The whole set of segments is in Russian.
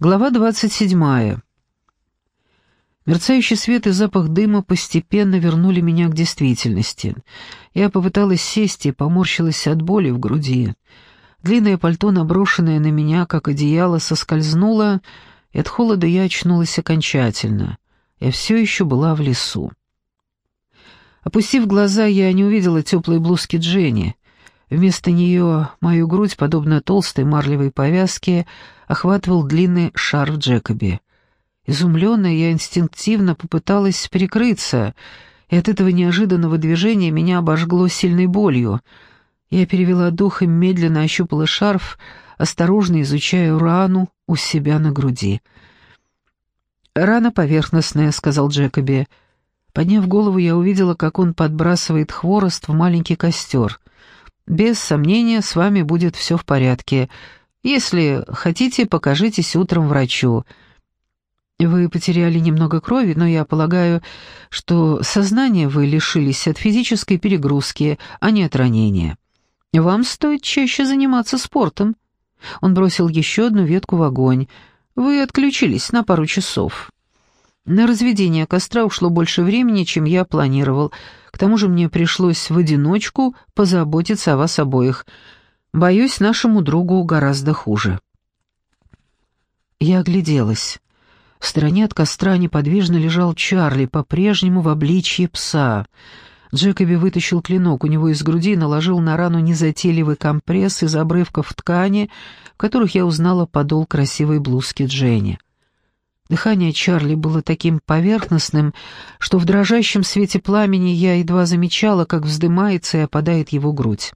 Глава 27. Мерцающий свет и запах дыма постепенно вернули меня к действительности. Я попыталась сесть и поморщилась от боли в груди. Длинное пальто, наброшенное на меня, как одеяло, соскользнуло, и от холода я очнулась окончательно. Я все еще была в лесу. Опустив глаза, я не увидела теплой блузки Дженни. Вместо нее мою грудь, подобно толстой марлевой повязке, охватывал длинный шарф Джекоби. Изумленная, я инстинктивно попыталась прикрыться, и от этого неожиданного движения меня обожгло сильной болью. Я перевела дух и медленно ощупала шарф, осторожно изучая рану у себя на груди. «Рана поверхностная», — сказал Джекоби. Подняв голову, я увидела, как он подбрасывает хворост в маленький костер. «Без сомнения, с вами будет все в порядке. Если хотите, покажитесь утром врачу. Вы потеряли немного крови, но я полагаю, что сознание вы лишились от физической перегрузки, а не от ранения. Вам стоит чаще заниматься спортом». Он бросил еще одну ветку в огонь. «Вы отключились на пару часов». На разведение костра ушло больше времени, чем я планировал. К тому же мне пришлось в одиночку позаботиться о вас обоих. Боюсь, нашему другу гораздо хуже. Я огляделась. В стороне от костра неподвижно лежал Чарли, по-прежнему в обличье пса. Джекоби вытащил клинок у него из груди и наложил на рану незатейливый компресс из обрывков ткани, в которых я узнала подол красивой блузки Дженни. Дыхание Чарли было таким поверхностным, что в дрожащем свете пламени я едва замечала, как вздымается и опадает его грудь.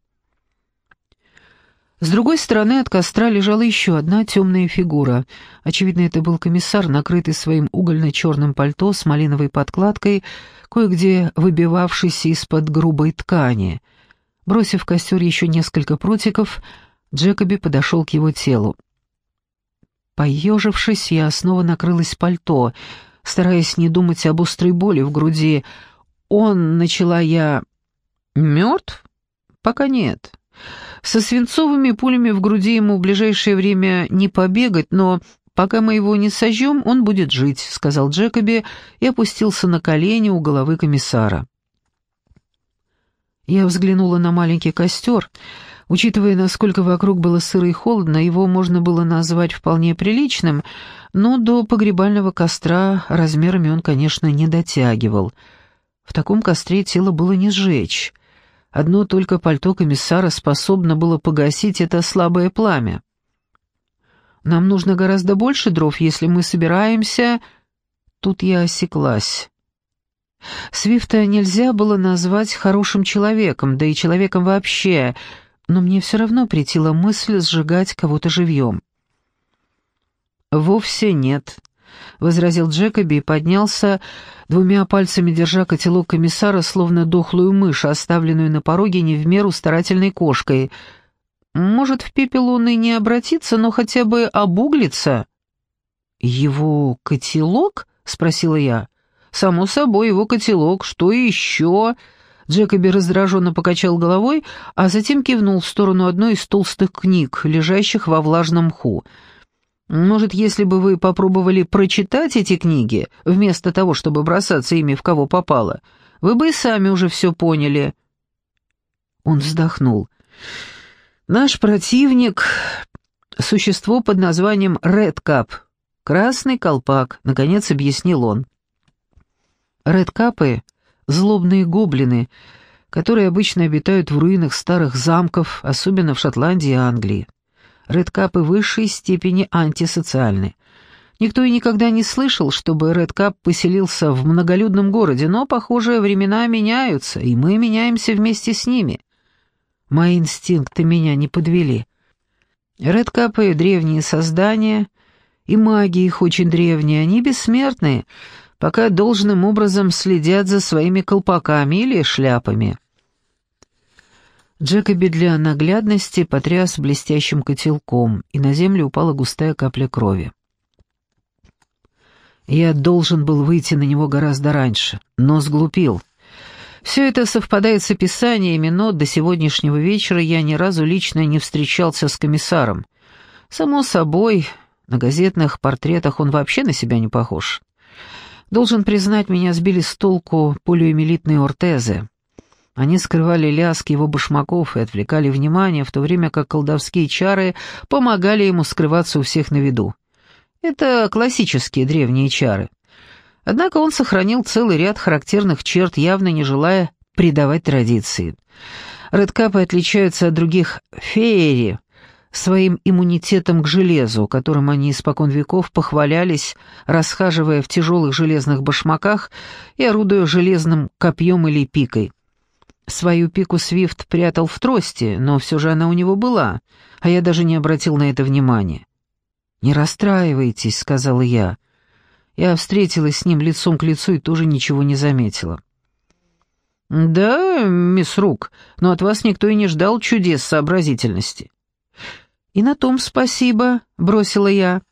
С другой стороны от костра лежала еще одна темная фигура. Очевидно, это был комиссар, накрытый своим угольно-черным пальто с малиновой подкладкой, кое-где выбивавшийся из-под грубой ткани. Бросив в костер еще несколько прутиков, Джекоби подошел к его телу. Поежившись, я снова накрылась пальто, стараясь не думать об острой боли в груди. «Он...» — начала я... «Мертв? Пока нет. Со свинцовыми пулями в груди ему в ближайшее время не побегать, но пока мы его не сожжем, он будет жить», — сказал Джекоби и опустился на колени у головы комиссара. Я взглянула на маленький костер — Учитывая, насколько вокруг было сыро и холодно, его можно было назвать вполне приличным, но до погребального костра размерами он, конечно, не дотягивал. В таком костре тело было не сжечь. Одно только пальто комиссара способно было погасить это слабое пламя. «Нам нужно гораздо больше дров, если мы собираемся...» Тут я осеклась. Свифта нельзя было назвать хорошим человеком, да и человеком вообще — но мне все равно претила мысль сжигать кого-то живьем. «Вовсе нет», — возразил Джекоби и поднялся, двумя пальцами держа котелок комиссара, словно дохлую мышь, оставленную на пороге не в меру старательной кошкой. «Может, в пепел он и не обратится, но хотя бы обуглится?» «Его котелок?» — спросила я. «Само собой, его котелок. Что еще?» Джекоби раздраженно покачал головой, а затем кивнул в сторону одной из толстых книг, лежащих во влажном мху. «Может, если бы вы попробовали прочитать эти книги, вместо того, чтобы бросаться ими в кого попало, вы бы и сами уже все поняли». Он вздохнул. «Наш противник — существо под названием Редкап, красный колпак», — наконец объяснил он. Редкапы злобные гоблины, которые обычно обитают в руинах старых замков, особенно в Шотландии и Англии. Редкапы в высшей степени антисоциальны. Никто и никогда не слышал, чтобы Редкап поселился в многолюдном городе, но, похоже, времена меняются, и мы меняемся вместе с ними. Мои инстинкты меня не подвели. Редкапы — древние создания, и маги их очень древние, они бессмертные — пока должным образом следят за своими колпаками или шляпами. Джекоби для наглядности потряс блестящим котелком, и на землю упала густая капля крови. Я должен был выйти на него гораздо раньше, но сглупил. Все это совпадает с описаниями, но до сегодняшнего вечера я ни разу лично не встречался с комиссаром. Само собой, На газетных портретах он вообще на себя не похож. Должен признать, меня сбили с толку полиомиелитные ортезы. Они скрывали лязг его башмаков и отвлекали внимание, в то время как колдовские чары помогали ему скрываться у всех на виду. Это классические древние чары. Однако он сохранил целый ряд характерных черт, явно не желая предавать традиции. Редкапы отличаются от других феери своим иммунитетом к железу, которым они испокон веков похвалялись, расхаживая в тяжелых железных башмаках и орудуя железным копьем или пикой. Свою пику Свифт прятал в трости, но все же она у него была, а я даже не обратил на это внимания. «Не расстраивайтесь», — сказала я. Я встретилась с ним лицом к лицу и тоже ничего не заметила. «Да, мисс Рук, но от вас никто и не ждал чудес сообразительности». «И на том спасибо», — бросила я.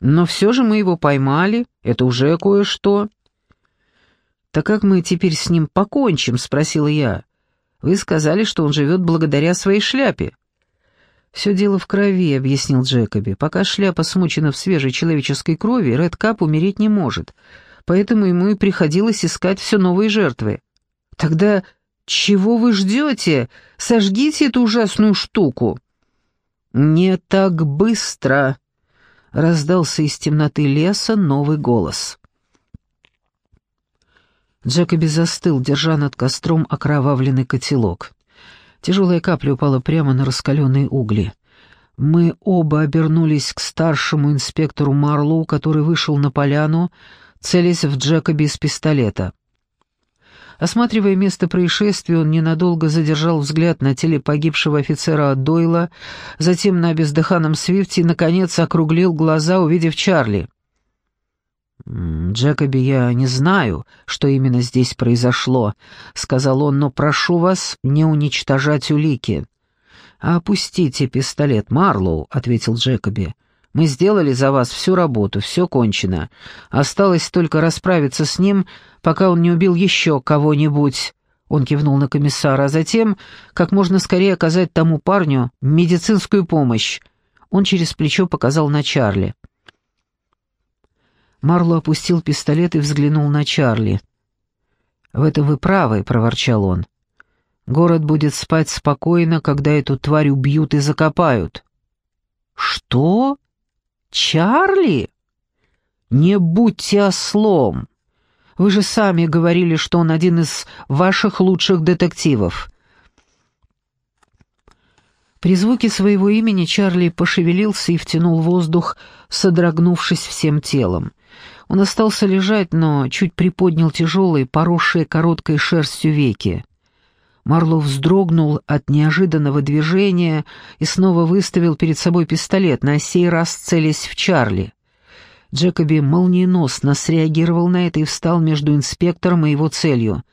«Но все же мы его поймали, это уже кое-что». «Так как мы теперь с ним покончим?» — спросила я. «Вы сказали, что он живет благодаря своей шляпе». «Все дело в крови», — объяснил Джекоби. «Пока шляпа смочена в свежей человеческой крови, Ред Кап умереть не может, поэтому ему и приходилось искать все новые жертвы». «Тогда чего вы ждете? Сожгите эту ужасную штуку». «Не так быстро», — раздался из темноты леса новый голос. Джекоби застыл, держа над костром окровавленный котелок. Тяжелая капля упала прямо на раскаленные угли. Мы оба обернулись к старшему инспектору Марлоу, который вышел на поляну, целясь в Джекоби из пистолета. Осматривая место происшествия, он ненадолго задержал взгляд на теле погибшего офицера Дойла, затем на бездыханном Свифте и, наконец, округлил глаза, увидев Чарли. «Джекоби, я не знаю, что именно здесь произошло», — сказал он, — «но прошу вас не уничтожать улики». «Опустите пистолет, Марлоу», — ответил Джекоби. «Мы сделали за вас всю работу, все кончено. Осталось только расправиться с ним, пока он не убил еще кого-нибудь». Он кивнул на комиссара, а затем как можно скорее оказать тому парню медицинскую помощь. Он через плечо показал на Чарли. Марло опустил пистолет и взглянул на Чарли. «В этом вы правы», — проворчал он. «Город будет спать спокойно, когда эту тварь убьют и закопают». «Что? Чарли? Не будьте ослом! Вы же сами говорили, что он один из ваших лучших детективов». При звуке своего имени Чарли пошевелился и втянул воздух, содрогнувшись всем телом. Он остался лежать, но чуть приподнял тяжелые, поросшие короткой шерстью веки. Марло вздрогнул от неожиданного движения и снова выставил перед собой пистолет, на сей раз целясь в Чарли. Джекоби молниеносно среагировал на это и встал между инспектором и его целью.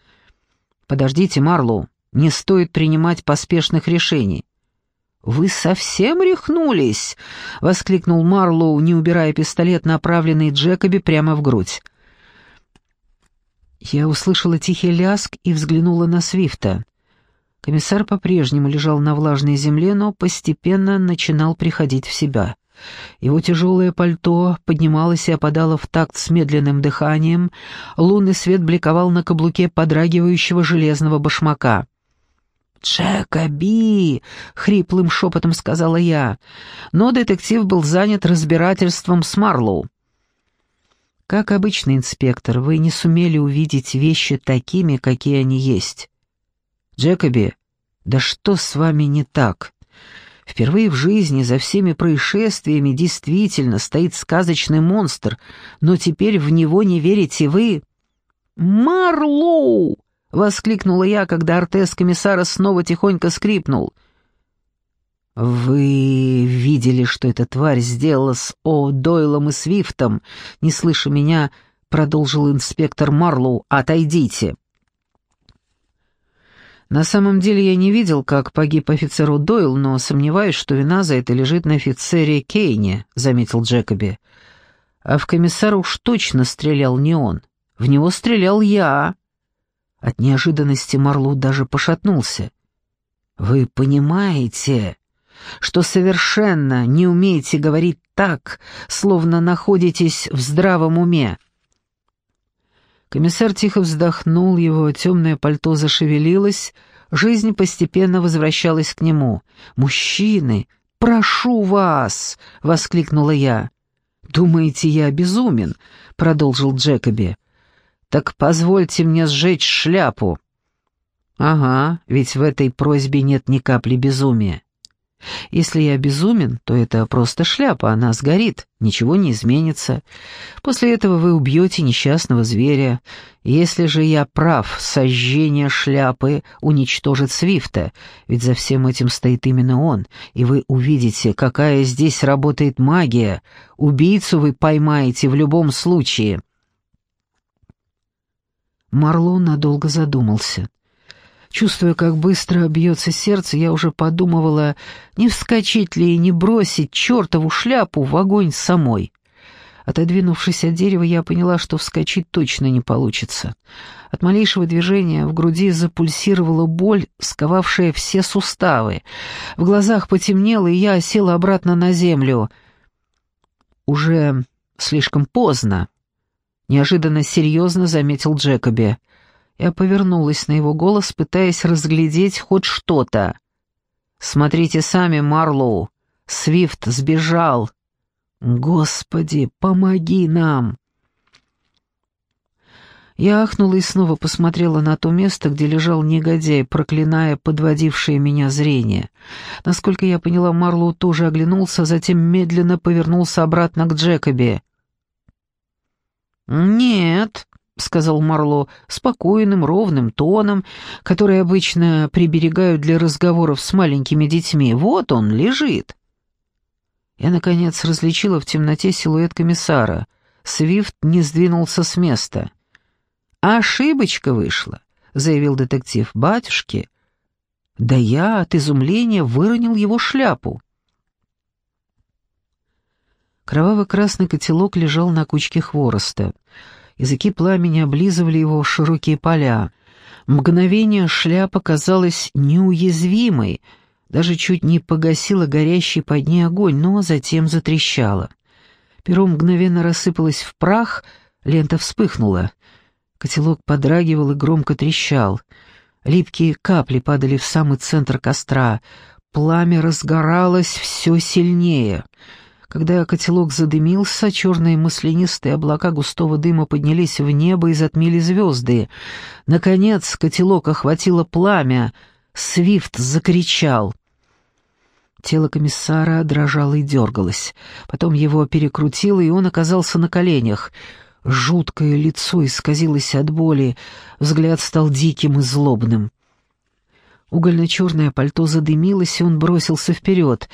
«Подождите, Марлоу, не стоит принимать поспешных решений. «Вы совсем рехнулись?» — воскликнул Марлоу, не убирая пистолет, направленный Джекоби прямо в грудь. Я услышала тихий ляск и взглянула на Свифта. Комиссар по-прежнему лежал на влажной земле, но постепенно начинал приходить в себя. Его тяжелое пальто поднималось и опадало в такт с медленным дыханием, лунный свет бликовал на каблуке подрагивающего железного башмака. «Джекоби!» — хриплым шепотом сказала я, но детектив был занят разбирательством с Марлоу. «Как обычно, инспектор, вы не сумели увидеть вещи такими, какие они есть. Джекоби, да что с вами не так? Впервые в жизни за всеми происшествиями действительно стоит сказочный монстр, но теперь в него не верите вы». «Марлоу!» Воскликнула я, когда Артес комиссара снова тихонько скрипнул. «Вы видели, что эта тварь сделала с О. Дойлом и Свифтом?» Не слыша меня, продолжил инспектор Марлоу. «Отойдите!» На самом деле я не видел, как погиб офицер Дойл, но сомневаюсь, что вина за это лежит на офицере Кейне, заметил Джекоби. А в комиссара уж точно стрелял не он. В него стрелял я. От неожиданности Марлоу даже пошатнулся. «Вы понимаете, что совершенно не умеете говорить так, словно находитесь в здравом уме». Комиссар тихо вздохнул, его темное пальто зашевелилось, жизнь постепенно возвращалась к нему. «Мужчины, прошу вас!» — воскликнула я. «Думаете, я безумен?» — продолжил Джекоби. «Так позвольте мне сжечь шляпу». «Ага, ведь в этой просьбе нет ни капли безумия. Если я безумен, то это просто шляпа, она сгорит, ничего не изменится. После этого вы убьете несчастного зверя. Если же я прав, сожжение шляпы уничтожит Свифта, ведь за всем этим стоит именно он, и вы увидите, какая здесь работает магия. Убийцу вы поймаете в любом случае». Марлон надолго задумался. Чувствуя, как быстро бьется сердце, я уже подумывала, не вскочить ли и не бросить чертову шляпу в огонь самой. Отодвинувшись от дерева, я поняла, что вскочить точно не получится. От малейшего движения в груди запульсировала боль, сковавшая все суставы. В глазах потемнело, и я села обратно на землю. «Уже слишком поздно», — неожиданно серьезно заметил Джекоби. Я повернулась на его голос, пытаясь разглядеть хоть что-то. «Смотрите сами, Марлоу! Свифт сбежал!» «Господи, помоги нам!» Я ахнула и снова посмотрела на то место, где лежал негодяй, проклиная подводившее меня зрение. Насколько я поняла, Марлоу тоже оглянулся, затем медленно повернулся обратно к Джекоби. «Нет», — сказал Марло спокойным, ровным тоном, который обычно приберегают для разговоров с маленькими детьми. «Вот он, лежит». Я, наконец, различила в темноте силуэт комиссара. Свифт не сдвинулся с места. «Ошибочка вышла», — заявил детектив. «Батюшки». Да я от изумления выронил его шляпу. Кроваво-красный котелок лежал на кучке хвороста. Языки пламени облизывали его широкие поля. Мгновение шляпа казалась неуязвимой, даже чуть не погасила горящий под ней огонь, но затем затрещала. Перо мгновенно рассыпалось в прах, лента вспыхнула. Котелок подрагивал и громко трещал. Липкие капли падали в самый центр костра. Пламя разгоралось все сильнее — когда котелок задымился, черные маслянистые облака густого дыма поднялись в небо и затмили звезды. Наконец котелок охватило пламя. Свифт закричал. Тело комиссара дрожало и дергалось. Потом его перекрутило, и он оказался на коленях. Жуткое лицо исказилось от боли, взгляд стал диким и злобным. Угольно-черное пальто задымилось, и он бросился вперед,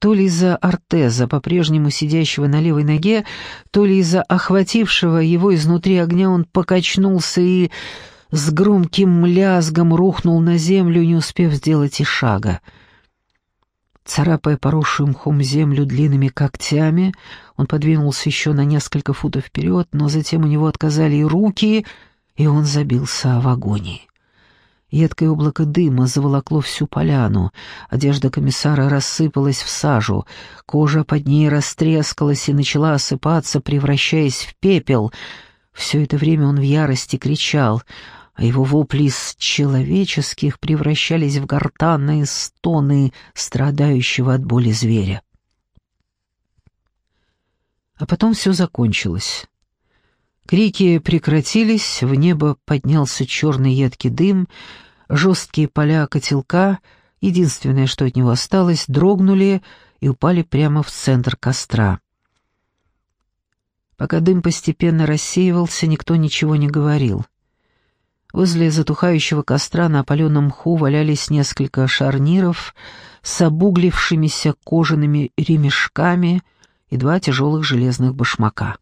то ли из-за Артеза, по-прежнему сидящего на левой ноге, то ли из-за охватившего его изнутри огня он покачнулся и с громким лязгом рухнул на землю, не успев сделать и шага. Царапая поросшую мхом землю длинными когтями, он подвинулся еще на несколько футов вперед, но затем у него отказали и руки, и он забился в агонии. Едкое облако дыма заволокло всю поляну, одежда комиссара рассыпалась в сажу, кожа под ней растрескалась и начала осыпаться, превращаясь в пепел. Все это время он в ярости кричал, а его вопли из человеческих превращались в гортанные стоны страдающего от боли зверя. А потом все закончилось. Крики прекратились, в небо поднялся черный едкий дым, жесткие поля котелка, единственное, что от него осталось, дрогнули и упали прямо в центр костра. Пока дым постепенно рассеивался, никто ничего не говорил. Возле затухающего костра на опаленном мху валялись несколько шарниров с обуглившимися кожаными ремешками и два тяжелых железных башмака.